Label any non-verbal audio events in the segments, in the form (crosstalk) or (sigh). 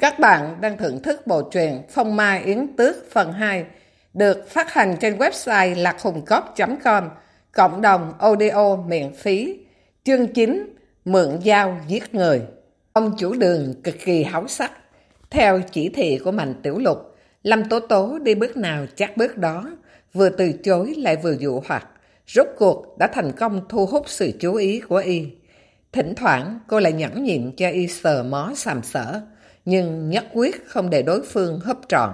Các bạn đang thưởng thức bộ truyện Phong Mai Yến Tước phần 2 được phát hành trên website lạchungcốc.com cộng đồng audio miễn phí. Chương 9 Mượn dao giết người. Ông chủ đường cực kỳ háo sắc. Theo chỉ thị của Mạnh Tiểu Lục, Lâm Tố Tố đi bước nào chắc bước đó, vừa từ chối lại vừa dụ hoặc. Rốt cuộc đã thành công thu hút sự chú ý của y. Thỉnh thoảng cô lại nhẫn nhịn cho y sờ mó sàm sỡ nhưng nhất quyết không để đối phương hấp trọn.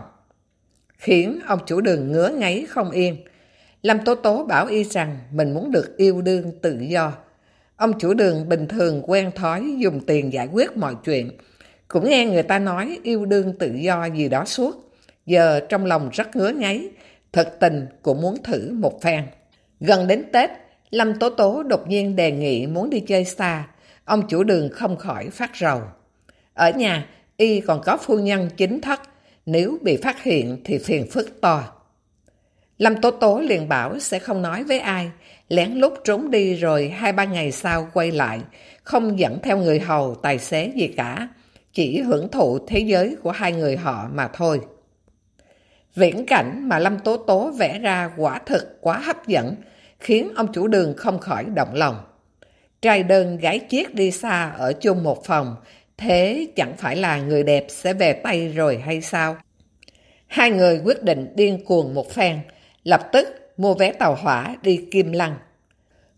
Khiến ông chủ đường ngứa ngáy không yên. Lâm Tố Tố bảo y rằng mình muốn được yêu đương tự do. Ông chủ đường bình thường quen thói dùng tiền giải quyết mọi chuyện. Cũng nghe người ta nói yêu đương tự do gì đó suốt. Giờ trong lòng rất ngứa ngáy, thật tình cũng muốn thử một phen. Gần đến Tết, Lâm Tố Tố đột nhiên đề nghị muốn đi chơi xa. Ông chủ đường không khỏi phát rầu. Ở nhà, y còn có phu nhân chính thất, nếu bị phát hiện thì phiền phức to. Lâm Tố Tố liền bảo sẽ không nói với ai, lén lút trốn đi rồi hai ba ngày sau quay lại, không dẫn theo người hầu, tài xế gì cả, chỉ hưởng thụ thế giới của hai người họ mà thôi. Viễn cảnh mà Lâm Tố Tố vẽ ra quả thực quá hấp dẫn, khiến ông chủ đường không khỏi động lòng. Trai đơn gái chiếc đi xa ở chung một phòng, Thế chẳng phải là người đẹp sẽ về tay rồi hay sao? Hai người quyết định điên cuồng một phen, lập tức mua vé tàu hỏa đi Kim Lăng.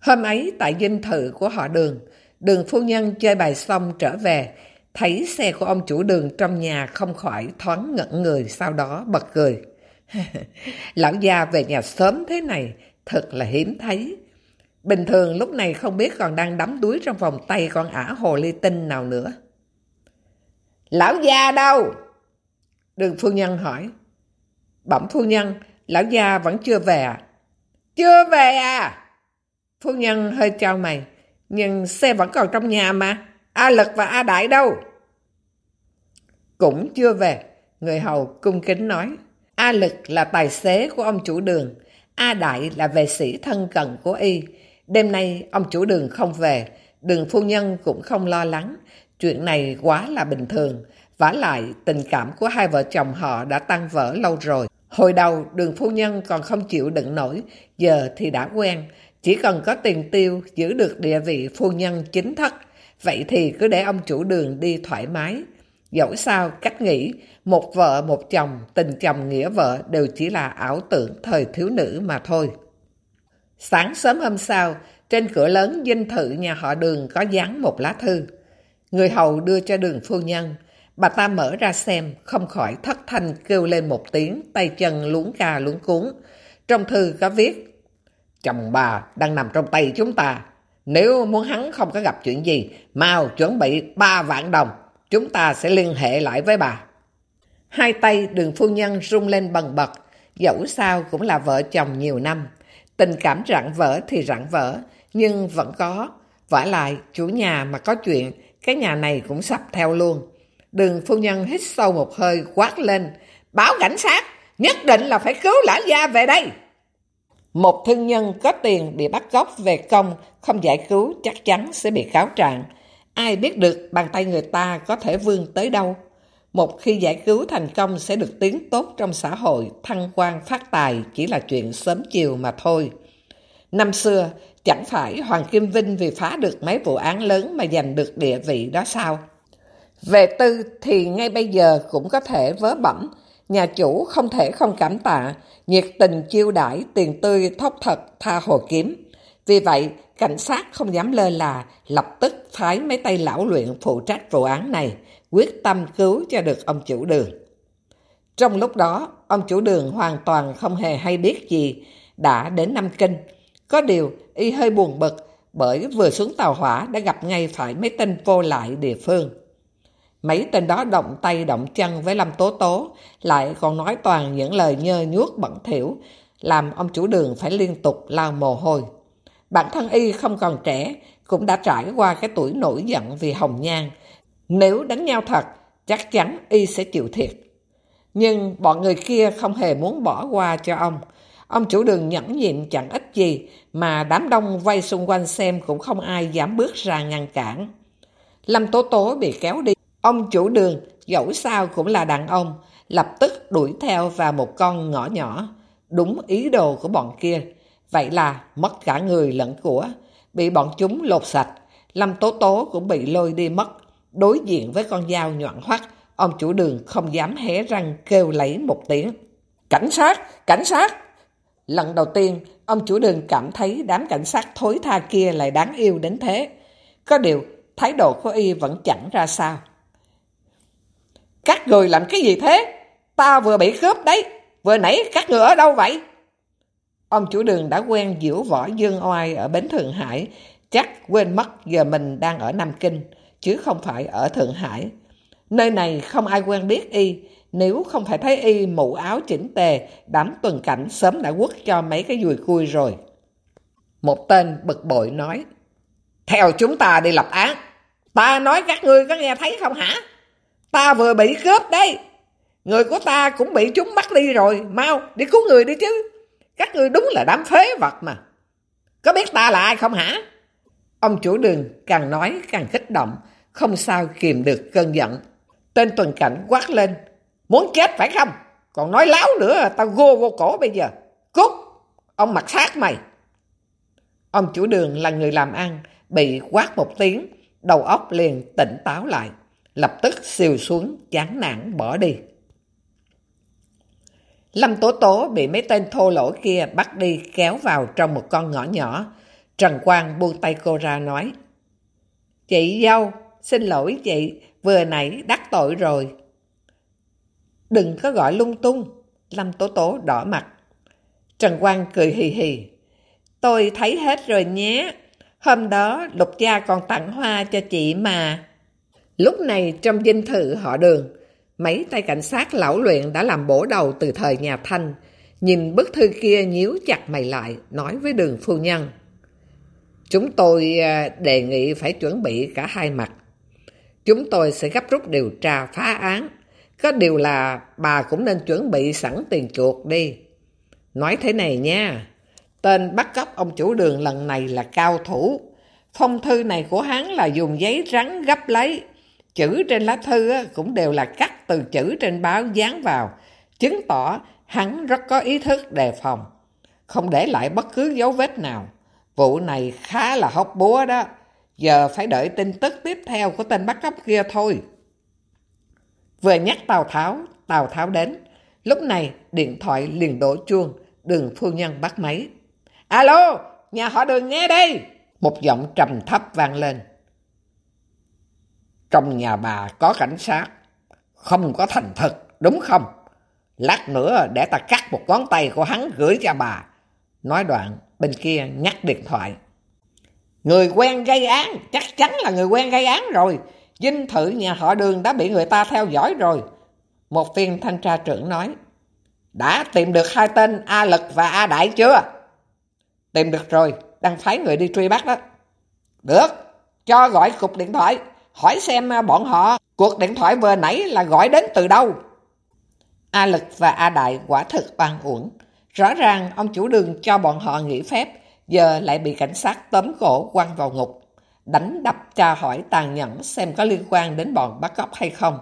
Hôm ấy tại dinh thự của họ đường, đường phu nhân chơi bài xong trở về, thấy xe của ông chủ đường trong nhà không khỏi thoáng ngẩn người sau đó bật cười. (laughs) Lão gia về nhà sớm thế này, thật là hiếm thấy. Bình thường lúc này không biết còn đang đắm đuối trong vòng tay con ả hồ ly tinh nào nữa. Lão già đâu? Đường phu nhân hỏi. Bẩm phu nhân, lão già vẫn chưa về à? Chưa về à? Phu nhân hơi trao mày. Nhưng xe vẫn còn trong nhà mà. A Lực và A Đại đâu? Cũng chưa về. Người hầu cung kính nói. A Lực là tài xế của ông chủ đường. A Đại là vệ sĩ thân cận của y. Đêm nay ông chủ đường không về. Đường phu nhân cũng không lo lắng. Chuyện này quá là bình thường. vả lại, tình cảm của hai vợ chồng họ đã tan vỡ lâu rồi. Hồi đầu, đường phu nhân còn không chịu đựng nổi, giờ thì đã quen. Chỉ cần có tiền tiêu, giữ được địa vị phu nhân chính thất. Vậy thì cứ để ông chủ đường đi thoải mái. Dẫu sao, cách nghĩ, một vợ một chồng, tình chồng nghĩa vợ đều chỉ là ảo tưởng thời thiếu nữ mà thôi. Sáng sớm hôm sau, trên cửa lớn dinh thự nhà họ đường có dán một lá thư. Người hầu đưa cho đường phu nhân. Bà ta mở ra xem, không khỏi thất thanh kêu lên một tiếng, tay chân luống gà luống cuốn. Trong thư có viết, Chồng bà đang nằm trong tay chúng ta. Nếu muốn hắn không có gặp chuyện gì, mau chuẩn bị 3 vạn đồng. Chúng ta sẽ liên hệ lại với bà. Hai tay đường phu nhân rung lên bần bật. Dẫu sao cũng là vợ chồng nhiều năm. Tình cảm rạn vỡ thì rạn vỡ, nhưng vẫn có. vả lại, chủ nhà mà có chuyện cái nhà này cũng sập theo luôn. Đường phu nhân hít sâu một hơi quát lên. Báo cảnh sát, nhất định là phải cứu lão gia về đây. Một thương nhân có tiền bị bắt cóc về công, không giải cứu chắc chắn sẽ bị cáo trạng. Ai biết được bàn tay người ta có thể vươn tới đâu. Một khi giải cứu thành công sẽ được tiến tốt trong xã hội, thăng quan phát tài chỉ là chuyện sớm chiều mà thôi. Năm xưa, Chẳng phải Hoàng Kim Vinh vì phá được mấy vụ án lớn mà giành được địa vị đó sao? Về tư thì ngay bây giờ cũng có thể vớ bẩm, nhà chủ không thể không cảm tạ, nhiệt tình chiêu đãi tiền tươi thóc thật tha hồ kiếm. Vì vậy, cảnh sát không dám lơ là, lập tức phái mấy tay lão luyện phụ trách vụ án này, quyết tâm cứu cho được ông chủ đường. Trong lúc đó, ông chủ đường hoàn toàn không hề hay biết gì, đã đến Nam Kinh, có điều, y hơi buồn bực bởi vừa xuống tàu hỏa đã gặp ngay phải mấy tên vô lại địa phương. Mấy tên đó động tay động chân với Lâm Tố Tố, lại còn nói toàn những lời nhơ nhuốc bẩn thỉu, làm ông chủ đường phải liên tục lao mồ hôi. Bản thân y không còn trẻ, cũng đã trải qua cái tuổi nổi giận vì hồng nhan. Nếu đánh nhau thật, chắc chắn y sẽ chịu thiệt. Nhưng bọn người kia không hề muốn bỏ qua cho ông. Ông chủ đường nhẫn nhịn chẳng ít gì, mà đám đông vây xung quanh xem cũng không ai dám bước ra ngăn cản. Lâm Tố Tố bị kéo đi. Ông chủ đường dẫu sao cũng là đàn ông, lập tức đuổi theo vào một con ngõ nhỏ, đúng ý đồ của bọn kia. Vậy là mất cả người lẫn của, bị bọn chúng lột sạch. Lâm Tố Tố cũng bị lôi đi mất. Đối diện với con dao nhọn hoắt, ông chủ đường không dám hé răng kêu lấy một tiếng. Cảnh sát! Cảnh sát! Lần đầu tiên, ông chủ đường cảm thấy đám cảnh sát thối tha kia lại đáng yêu đến thế. Có điều, thái độ của y vẫn chẳng ra sao. Các người làm cái gì thế? Ta vừa bị cướp đấy. Vừa nãy các người ở đâu vậy? Ông chủ đường đã quen diễu võ dương oai ở Bến Thượng Hải. Chắc quên mất giờ mình đang ở Nam Kinh, chứ không phải ở Thượng Hải. Nơi này không ai quen biết y. Nếu không phải thấy y mũ áo chỉnh tề, đám tuần cảnh sớm đã quất cho mấy cái dùi cui rồi. Một tên bực bội nói, Theo chúng ta đi lập án. Ta nói các ngươi có nghe thấy không hả? Ta vừa bị cướp đây. Người của ta cũng bị chúng bắt đi rồi. Mau, đi cứu người đi chứ. Các ngươi đúng là đám phế vật mà. Có biết ta là ai không hả? Ông chủ đường càng nói càng kích động, không sao kìm được cơn giận. Tên tuần cảnh quát lên. Muốn chết phải không? Còn nói láo nữa, tao gô vô cổ bây giờ. Cút! Ông mặt sát mày. Ông chủ đường là người làm ăn, bị quát một tiếng, đầu óc liền tỉnh táo lại lập tức siêu xuống chán nản bỏ đi. Lâm Tố Tố bị mấy tên thô lỗ kia bắt đi kéo vào trong một con ngõ nhỏ. Trần Quang buông tay cô ra nói Chị dâu, xin lỗi chị, vừa nãy đắc tội rồi. Đừng có gọi lung tung. Lâm Tố Tố đỏ mặt. Trần Quang cười hì hì. Tôi thấy hết rồi nhé. Hôm đó Lục Gia còn tặng hoa cho chị mà. Lúc này trong dinh thự họ đường, mấy tay cảnh sát lão luyện đã làm bổ đầu từ thời nhà Thanh. Nhìn bức thư kia nhíu chặt mày lại, nói với đường phu nhân. Chúng tôi à, đề nghị phải chuẩn bị cả hai mặt. Chúng tôi sẽ gấp rút điều tra phá án. Có điều là bà cũng nên chuẩn bị sẵn tiền chuột đi. Nói thế này nha, tên bắt cóc ông chủ đường lần này là cao thủ. Phong thư này của hắn là dùng giấy rắn gấp lấy, Chữ trên lá thư cũng đều là cắt từ chữ trên báo dán vào, chứng tỏ hắn rất có ý thức đề phòng, không để lại bất cứ dấu vết nào. Vụ này khá là hóc búa đó, giờ phải đợi tin tức tiếp theo của tên bắt cóc kia thôi. Vừa nhắc Tào Tháo, Tào Tháo đến. Lúc này điện thoại liền đổ chuông, đường phu nhân bắt máy. Alo, nhà họ đường nghe đây! Một giọng trầm thấp vang lên. Trong nhà bà có cảnh sát, không có thành thực, đúng không? Lát nữa để ta cắt một ngón tay của hắn gửi cho bà. Nói đoạn, bên kia nhắc điện thoại. Người quen gây án, chắc chắn là người quen gây án rồi. Dinh thự nhà họ đường đã bị người ta theo dõi rồi. Một viên thanh tra trưởng nói. Đã tìm được hai tên A Lực và A Đại chưa? Tìm được rồi, đang phái người đi truy bắt đó. Được, cho gọi cục điện thoại hỏi xem bọn họ cuộc điện thoại vừa nãy là gọi đến từ đâu. A Lực và A Đại quả thực oan uổng. Rõ ràng ông chủ đường cho bọn họ nghỉ phép, giờ lại bị cảnh sát tóm cổ quăng vào ngục. Đánh đập tra hỏi tàn nhẫn xem có liên quan đến bọn bắt cóc hay không.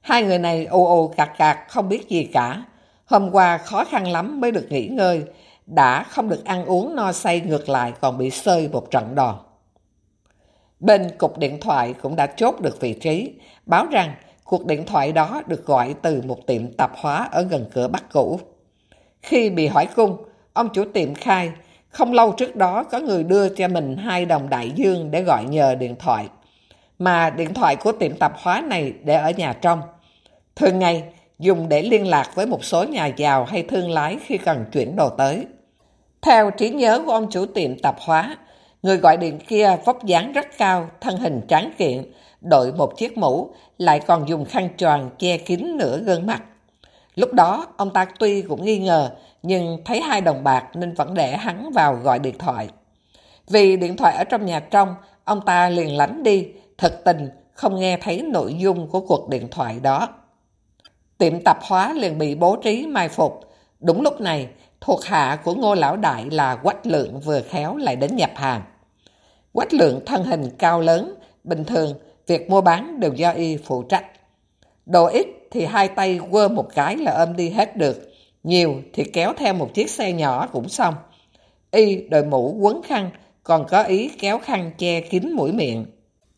Hai người này ô ô cạc cạc không biết gì cả. Hôm qua khó khăn lắm mới được nghỉ ngơi, đã không được ăn uống no say ngược lại còn bị sơi một trận đòn. Bên cục điện thoại cũng đã chốt được vị trí, báo rằng cuộc điện thoại đó được gọi từ một tiệm tạp hóa ở gần cửa Bắc Cũ. Khi bị hỏi cung, ông chủ tiệm khai, không lâu trước đó có người đưa cho mình hai đồng đại dương để gọi nhờ điện thoại. Mà điện thoại của tiệm tạp hóa này để ở nhà trong. Thường ngày, dùng để liên lạc với một số nhà giàu hay thương lái khi cần chuyển đồ tới. Theo trí nhớ của ông chủ tiệm tạp hóa, Người gọi điện kia vóc dáng rất cao, thân hình tráng kiện, đội một chiếc mũ, lại còn dùng khăn tròn che kín nửa gương mặt. Lúc đó, ông ta tuy cũng nghi ngờ, nhưng thấy hai đồng bạc nên vẫn để hắn vào gọi điện thoại. Vì điện thoại ở trong nhà trong, ông ta liền lánh đi, thật tình không nghe thấy nội dung của cuộc điện thoại đó. Tiệm tạp hóa liền bị bố trí mai phục. Đúng lúc này, thuộc hạ của ngô lão đại là Quách Lượng vừa khéo lại đến nhập hàng. Quách Lượng thân hình cao lớn, bình thường việc mua bán đều do y phụ trách. Đồ ít thì hai tay quơ một cái là ôm đi hết được. Nhiều thì kéo theo một chiếc xe nhỏ cũng xong. Y đội mũ quấn khăn, còn có ý kéo khăn che kín mũi miệng.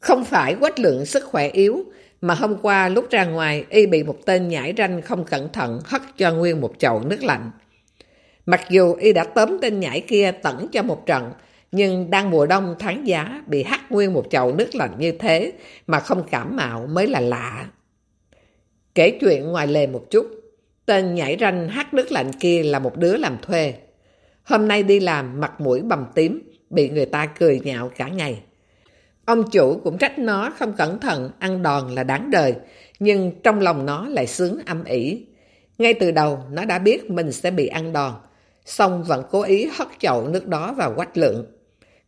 Không phải quách lượng sức khỏe yếu, mà hôm qua lúc ra ngoài Y bị một tên nhảy ranh không cẩn thận hất cho nguyên một chậu nước lạnh. Mặc dù Y đã tóm tên nhảy kia tẩn cho một trận, nhưng đang mùa đông tháng giá bị hắt nguyên một chậu nước lạnh như thế mà không cảm mạo mới là lạ. Kể chuyện ngoài lề một chút, tên nhảy ranh hát nước lạnh kia là một đứa làm thuê. Hôm nay đi làm mặt mũi bầm tím, bị người ta cười nhạo cả ngày. Ông chủ cũng trách nó không cẩn thận, ăn đòn là đáng đời, nhưng trong lòng nó lại sướng âm ỉ. Ngay từ đầu, nó đã biết mình sẽ bị ăn đòn, xong vẫn cố ý hất chậu nước đó vào quách lượng.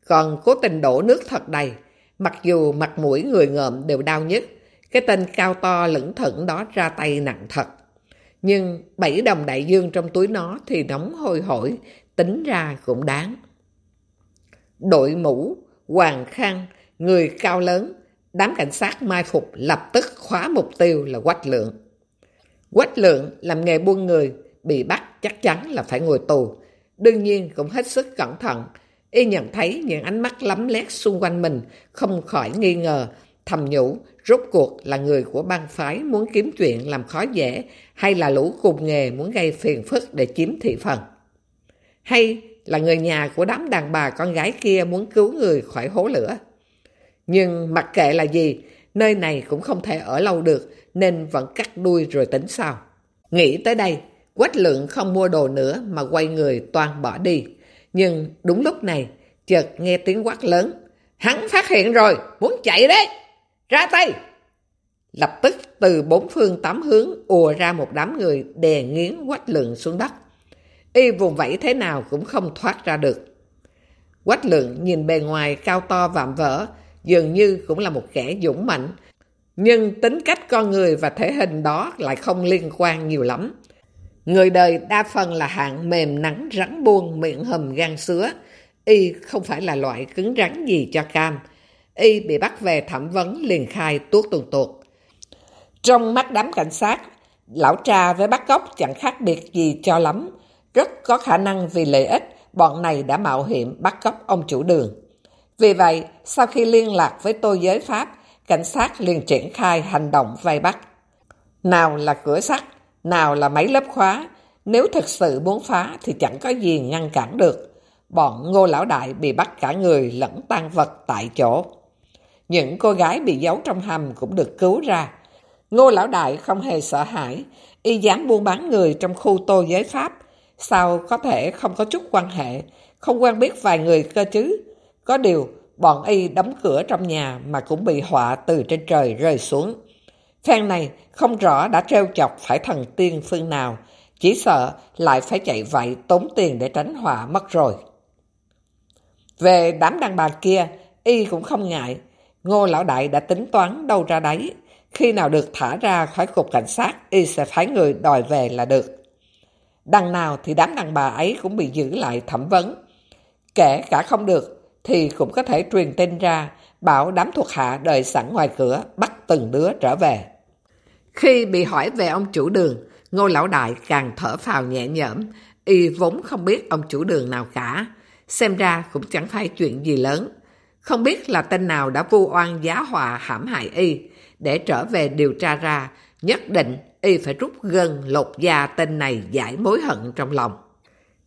Còn cố tình đổ nước thật đầy, mặc dù mặt mũi người ngợm đều đau nhất, cái tên cao to lững thững đó ra tay nặng thật. Nhưng bảy đồng đại dương trong túi nó thì nóng hôi hổi, tính ra cũng đáng. Đội mũ, hoàng khăn, người cao lớn, đám cảnh sát mai phục lập tức khóa mục tiêu là Quách Lượng. Quách Lượng làm nghề buôn người, bị bắt chắc chắn là phải ngồi tù. Đương nhiên cũng hết sức cẩn thận. Y nhận thấy những ánh mắt lắm lét xung quanh mình, không khỏi nghi ngờ, thầm nhủ, rốt cuộc là người của bang phái muốn kiếm chuyện làm khó dễ, hay là lũ cùng nghề muốn gây phiền phức để chiếm thị phần. Hay là người nhà của đám đàn bà con gái kia muốn cứu người khỏi hố lửa. Nhưng mặc kệ là gì, nơi này cũng không thể ở lâu được, nên vẫn cắt đuôi rồi tính sao. Nghĩ tới đây, Quách lượng không mua đồ nữa mà quay người toàn bỏ đi. Nhưng đúng lúc này, chợt nghe tiếng quát lớn. Hắn phát hiện rồi, muốn chạy đấy! Ra tay! Lập tức từ bốn phương tám hướng ùa ra một đám người đè nghiến quách lượng xuống đất. Y vùng vẫy thế nào cũng không thoát ra được. Quách lượng nhìn bề ngoài cao to vạm vỡ, dường như cũng là một kẻ dũng mạnh. Nhưng tính cách con người và thể hình đó lại không liên quan nhiều lắm. Người đời đa phần là hạng mềm nắng rắn buông miệng hầm gan sứa. Y không phải là loại cứng rắn gì cho cam. Y bị bắt về thẩm vấn liền khai tuốt tuần tuột. Trong mắt đám cảnh sát, lão cha với bắt cóc chẳng khác biệt gì cho lắm. Rất có khả năng vì lợi ích, bọn này đã mạo hiểm bắt cóc ông chủ đường. Vì vậy, sau khi liên lạc với tôi giới Pháp, cảnh sát liền triển khai hành động vây bắt. Nào là cửa sắt, nào là máy lớp khóa, nếu thực sự muốn phá thì chẳng có gì ngăn cản được. Bọn ngô lão đại bị bắt cả người lẫn tan vật tại chỗ. Những cô gái bị giấu trong hầm cũng được cứu ra. Ngô lão đại không hề sợ hãi, y dám buôn bán người trong khu tô giới Pháp. Sao có thể không có chút quan hệ, không quen biết vài người cơ chứ? Có điều, bọn y đóng cửa trong nhà mà cũng bị họa từ trên trời rơi xuống. Phen này không rõ đã treo chọc phải thần tiên phương nào, chỉ sợ lại phải chạy vậy tốn tiền để tránh họa mất rồi. Về đám đàn bà kia, y cũng không ngại. Ngô Lão Đại đã tính toán đâu ra đấy. Khi nào được thả ra khỏi cục cảnh sát, y sẽ phái người đòi về là được. Đằng nào thì đám đàn bà ấy cũng bị giữ lại thẩm vấn. Kể cả không được, thì cũng có thể truyền tin ra, bảo đám thuộc hạ đợi sẵn ngoài cửa, bắt từng đứa trở về. Khi bị hỏi về ông chủ đường, Ngô Lão Đại càng thở phào nhẹ nhõm, y vốn không biết ông chủ đường nào cả. Xem ra cũng chẳng phải chuyện gì lớn. Không biết là tên nào đã vu oan giá họa hãm hại y. Để trở về điều tra ra, nhất định y phải rút gân lột da tên này giải mối hận trong lòng.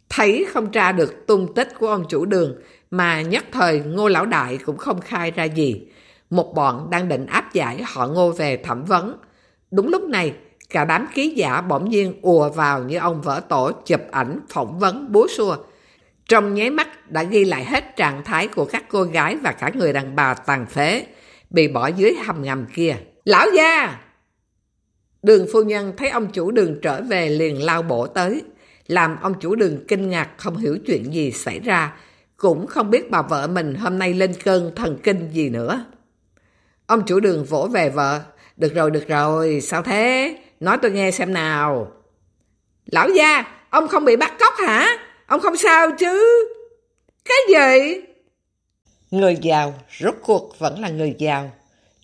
Thấy không tra được tung tích của ông chủ đường, mà nhất thời ngô lão đại cũng không khai ra gì. Một bọn đang định áp giải họ ngô về thẩm vấn. Đúng lúc này, cả đám ký giả bỗng nhiên ùa vào như ông vỡ tổ chụp ảnh phỏng vấn búa xua. Trong nháy mắt đã ghi lại hết trạng thái của các cô gái và cả người đàn bà tàn phế, bị bỏ dưới hầm ngầm kia. Lão gia! Đường phu nhân thấy ông chủ đường trở về liền lao bổ tới, làm ông chủ đường kinh ngạc không hiểu chuyện gì xảy ra, cũng không biết bà vợ mình hôm nay lên cơn thần kinh gì nữa. Ông chủ đường vỗ về vợ, được rồi, được rồi, sao thế? Nói tôi nghe xem nào. Lão gia, ông không bị bắt cóc hả? Ông không sao chứ? Cái gì? Người giàu, rốt cuộc vẫn là người giàu.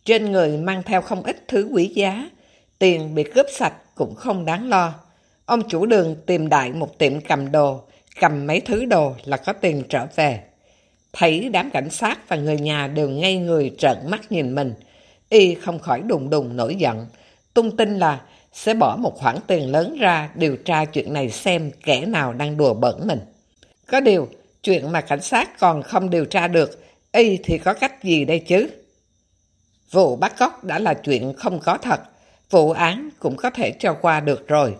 Trên người mang theo không ít thứ quý giá. Tiền bị cướp sạch cũng không đáng lo. Ông chủ đường tìm đại một tiệm cầm đồ, cầm mấy thứ đồ là có tiền trở về. Thấy đám cảnh sát và người nhà đều ngây người trợn mắt nhìn mình. Y không khỏi đùng đùng nổi giận. Tung tin là sẽ bỏ một khoản tiền lớn ra điều tra chuyện này xem kẻ nào đang đùa bẩn mình. Có điều, chuyện mà cảnh sát còn không điều tra được, y thì có cách gì đây chứ? Vụ bắt cóc đã là chuyện không có thật, vụ án cũng có thể cho qua được rồi.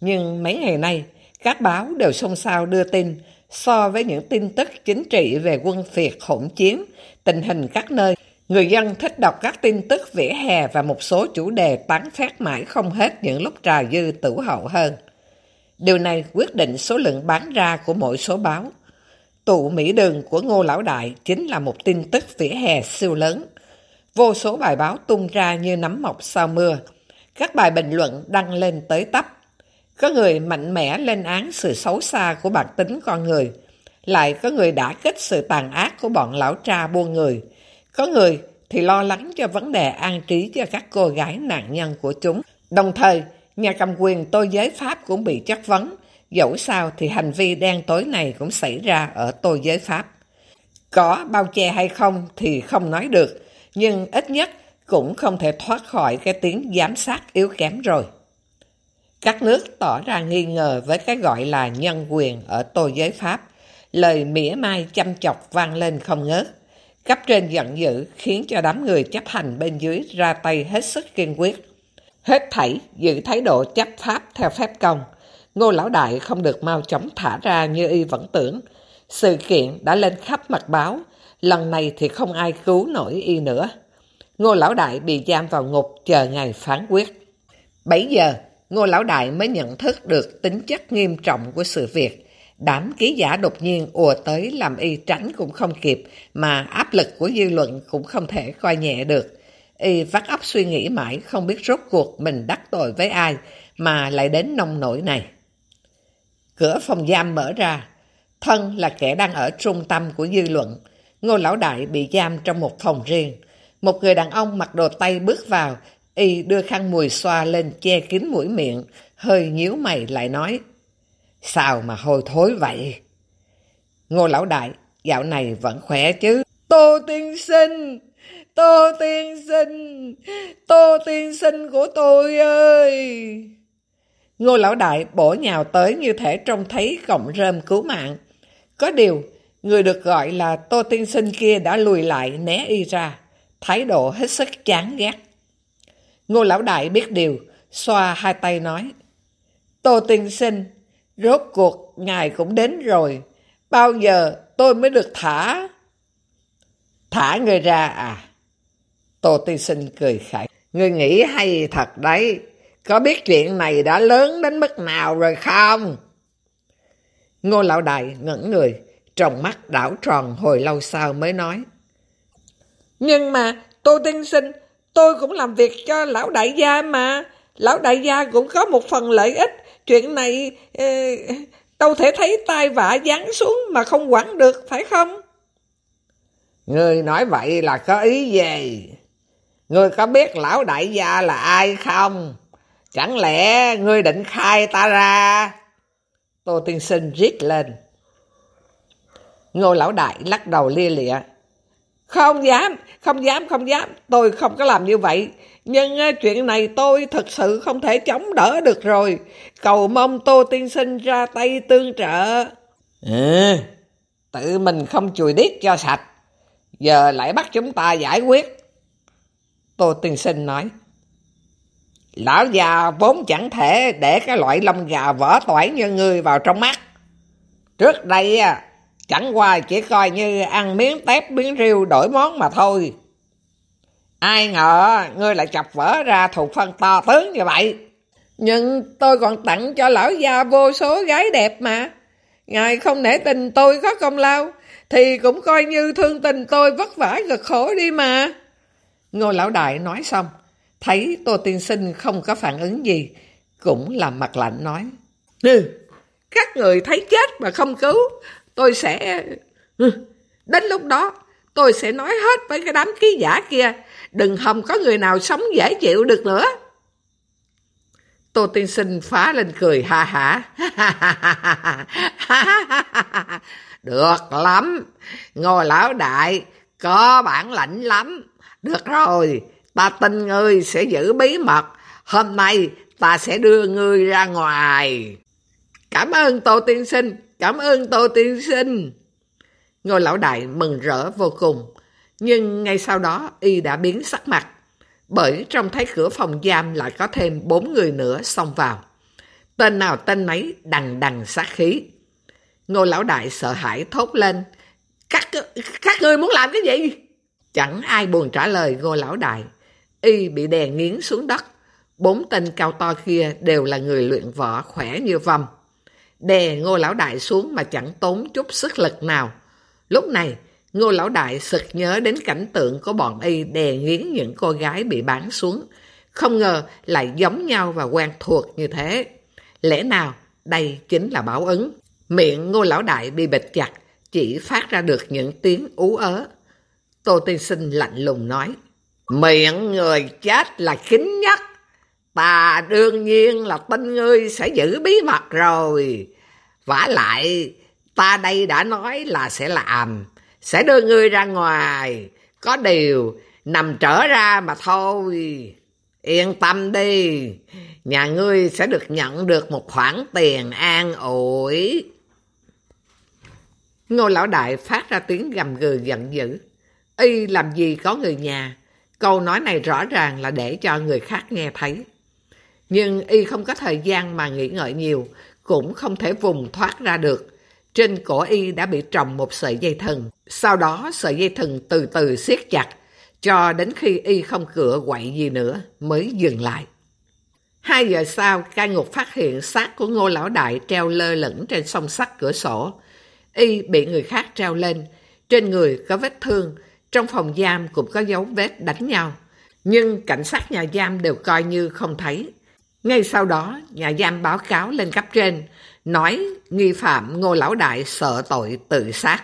Nhưng mấy ngày nay, các báo đều xôn xao đưa tin so với những tin tức chính trị về quân phiệt hỗn chiến, tình hình các nơi. Người dân thích đọc các tin tức vỉa hè và một số chủ đề tán phát mãi không hết những lúc trà dư tử hậu hơn. Điều này quyết định số lượng bán ra của mỗi số báo. Tụ Mỹ Đường của Ngô Lão Đại chính là một tin tức vỉa hè siêu lớn. Vô số bài báo tung ra như nắm mọc sau mưa. Các bài bình luận đăng lên tới tấp. Có người mạnh mẽ lên án sự xấu xa của bản tính con người. Lại có người đã kích sự tàn ác của bọn lão tra buôn người. Có người thì lo lắng cho vấn đề an trí cho các cô gái nạn nhân của chúng. Đồng thời, nhà cầm quyền tôi giới Pháp cũng bị chất vấn. Dẫu sao thì hành vi đen tối này cũng xảy ra ở tôi giới Pháp. Có bao che hay không thì không nói được, nhưng ít nhất cũng không thể thoát khỏi cái tiếng giám sát yếu kém rồi. Các nước tỏ ra nghi ngờ với cái gọi là nhân quyền ở tô giới Pháp. Lời mỉa mai chăm chọc vang lên không ngớt. Cấp trên giận dữ khiến cho đám người chấp hành bên dưới ra tay hết sức kiên quyết. Hết thảy giữ thái độ chấp pháp theo phép công. Ngô Lão Đại không được mau chóng thả ra như y vẫn tưởng. Sự kiện đã lên khắp mặt báo. Lần này thì không ai cứu nổi y nữa. Ngô Lão Đại bị giam vào ngục chờ ngày phán quyết. Bấy giờ, Ngô Lão Đại mới nhận thức được tính chất nghiêm trọng của sự việc. Đám ký giả đột nhiên ùa tới làm y tránh cũng không kịp, mà áp lực của dư luận cũng không thể coi nhẹ được. Y vắt óc suy nghĩ mãi không biết rốt cuộc mình đắc tội với ai mà lại đến nông nổi này. Cửa phòng giam mở ra. Thân là kẻ đang ở trung tâm của dư luận. Ngô Lão Đại bị giam trong một phòng riêng. Một người đàn ông mặc đồ tay bước vào, y đưa khăn mùi xoa lên che kín mũi miệng, hơi nhíu mày lại nói. Sao mà hôi thối vậy? Ngô Lão Đại, dạo này vẫn khỏe chứ? Tô tiên sinh! Tô tiên sinh! Tô tiên sinh của tôi ơi! Ngô Lão Đại bổ nhào tới như thể trông thấy cọng rơm cứu mạng. Có điều, người được gọi là Tô Tiên Sinh kia đã lùi lại né y ra, thái độ hết sức chán ghét. Ngô Lão Đại biết điều, xoa hai tay nói. Tô Tiên Sinh, rốt cuộc ngài cũng đến rồi, bao giờ tôi mới được thả? Thả người ra à? Tô Tư Sinh cười khải. Người nghĩ hay thật đấy. Có biết chuyện này đã lớn đến mức nào rồi không? Ngô Lão Đại ngẩn người, trong mắt đảo tròn hồi lâu sau mới nói. Nhưng mà, Tô Tiên Sinh, tôi cũng làm việc cho Lão Đại gia mà. Lão Đại gia cũng có một phần lợi ích. Chuyện này ờ, đâu thể thấy tai vạ giáng xuống mà không quản được, phải không? Người nói vậy là có ý gì? Người có biết Lão Đại gia là ai không? Chẳng lẽ ngươi định khai ta ra? Tô tiên sinh rít lên. Ngô lão đại lắc đầu lia lịa. Không dám, không dám, không dám. Tôi không có làm như vậy. Nhưng chuyện này tôi thật sự không thể chống đỡ được rồi. Cầu mong Tô tiên sinh ra tay tương trợ. Ừ, tự mình không chùi điếc cho sạch. Giờ lại bắt chúng ta giải quyết. Tô tiên sinh nói. Lão già vốn chẳng thể để cái loại lông gà vỡ toải như ngươi vào trong mắt. Trước đây chẳng qua chỉ coi như ăn miếng tép miếng riêu đổi món mà thôi. Ai ngờ ngươi lại chọc vỡ ra thuộc phân to tướng như vậy. Nhưng tôi còn tặng cho lão già vô số gái đẹp mà. Ngài không nể tình tôi có công lao, thì cũng coi như thương tình tôi vất vả cực khổ đi mà. Ngô lão đại nói xong, Thấy Tô Tiên Sinh không có phản ứng gì, cũng làm mặt lạnh nói. Các người thấy chết mà không cứu, tôi sẽ... Ừ, đến lúc đó, tôi sẽ nói hết với cái đám ký giả kia, đừng hòng có người nào sống dễ chịu được nữa. Tô Tiên Sinh phá lên cười ha hả. (laughs) Được lắm, ngồi lão đại, có bản lãnh lắm. Được rồi, ta tin ngươi sẽ giữ bí mật. Hôm nay ta sẽ đưa ngươi ra ngoài. Cảm ơn Tô Tiên Sinh, cảm ơn Tô Tiên Sinh. Ngô lão đại mừng rỡ vô cùng. Nhưng ngay sau đó y đã biến sắc mặt. Bởi trong thấy cửa phòng giam lại có thêm bốn người nữa xông vào. Tên nào tên nấy đằng đằng sát khí. Ngô lão đại sợ hãi thốt lên. Các, các người muốn làm cái gì? Chẳng ai buồn trả lời ngô lão đại. Y bị đè nghiến xuống đất. Bốn tên cao to kia đều là người luyện võ khỏe như vầm. Đè ngô lão đại xuống mà chẳng tốn chút sức lực nào. Lúc này, ngô lão đại sực nhớ đến cảnh tượng của bọn y đè nghiến những cô gái bị bán xuống. Không ngờ lại giống nhau và quen thuộc như thế. Lẽ nào đây chính là báo ứng? Miệng ngô lão đại bị bịt chặt, chỉ phát ra được những tiếng ú ớ. Tô Tiên Sinh lạnh lùng nói, Miệng người chết là kín nhất. Ta đương nhiên là tin ngươi sẽ giữ bí mật rồi vả lại, ta đây đã nói là sẽ làm, sẽ đưa ngươi ra ngoài. Có điều, nằm trở ra mà thôi. Yên tâm đi, nhà ngươi sẽ được nhận được một khoản tiền an ủi. Ngô lão đại phát ra tiếng gầm gừ giận dữ. Y làm gì có người nhà? Câu nói này rõ ràng là để cho người khác nghe thấy. Nhưng Y không có thời gian mà nghĩ ngợi nhiều, cũng không thể vùng thoát ra được. Trên cổ Y đã bị trồng một sợi dây thừng. Sau đó sợi dây thừng từ từ siết chặt, cho đến khi Y không cửa quậy gì nữa mới dừng lại. Hai giờ sau, cai ngục phát hiện xác của ngô lão đại treo lơ lửng trên song sắt cửa sổ. Y bị người khác treo lên, trên người có vết thương, trong phòng giam cũng có dấu vết đánh nhau. Nhưng cảnh sát nhà giam đều coi như không thấy. Ngay sau đó, nhà giam báo cáo lên cấp trên, nói nghi phạm Ngô Lão Đại sợ tội tự sát.